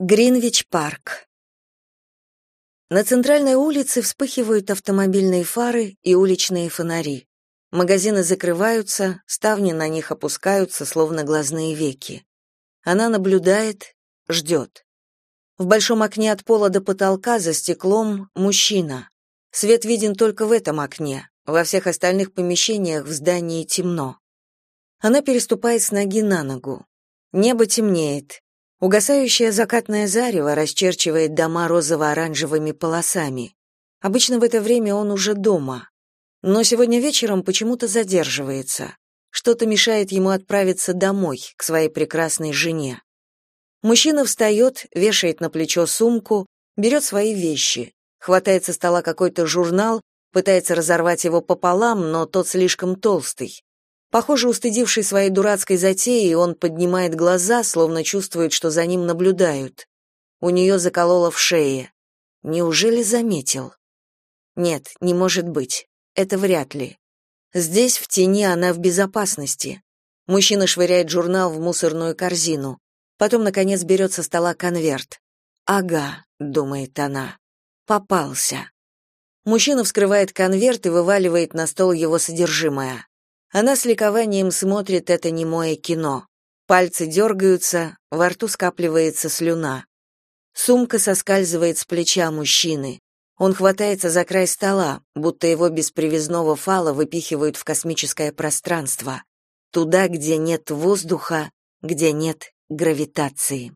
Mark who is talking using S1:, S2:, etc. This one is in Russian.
S1: Гринвич-парк. На центральной улице вспыхивают автомобильные фары и уличные фонари. Магазины закрываются, ставни на них опускаются, словно глазные веки. Она наблюдает, ждет. В большом окне от пола до потолка за стеклом мужчина. Свет виден только в этом окне. Во всех остальных помещениях в здании темно. Она переступает с ноги на ногу. Небо темнеет. Угасающее закатное зарево расчерчивает дома розово-оранжевыми полосами. Обычно в это время он уже дома. Но сегодня вечером почему-то задерживается. Что-то мешает ему отправиться домой, к своей прекрасной жене. Мужчина встает, вешает на плечо сумку, берет свои вещи, хватает со стола какой-то журнал, пытается разорвать его пополам, но тот слишком толстый. Похоже, устыдивший своей дурацкой затеи, он поднимает глаза, словно чувствует, что за ним наблюдают. У нее закололо в шее. Неужели заметил? Нет, не может быть. Это вряд ли. Здесь, в тени, она в безопасности. Мужчина швыряет журнал в мусорную корзину. Потом, наконец, берет со стола конверт. «Ага», — думает она, — «попался». Мужчина вскрывает конверт и вываливает на стол его содержимое. Она с ликованием смотрит это немое кино. Пальцы дергаются, во рту скапливается слюна. Сумка соскальзывает с плеча мужчины. Он хватается за край стола, будто его без привязного фала выпихивают в космическое пространство. Туда, где нет воздуха, где нет гравитации.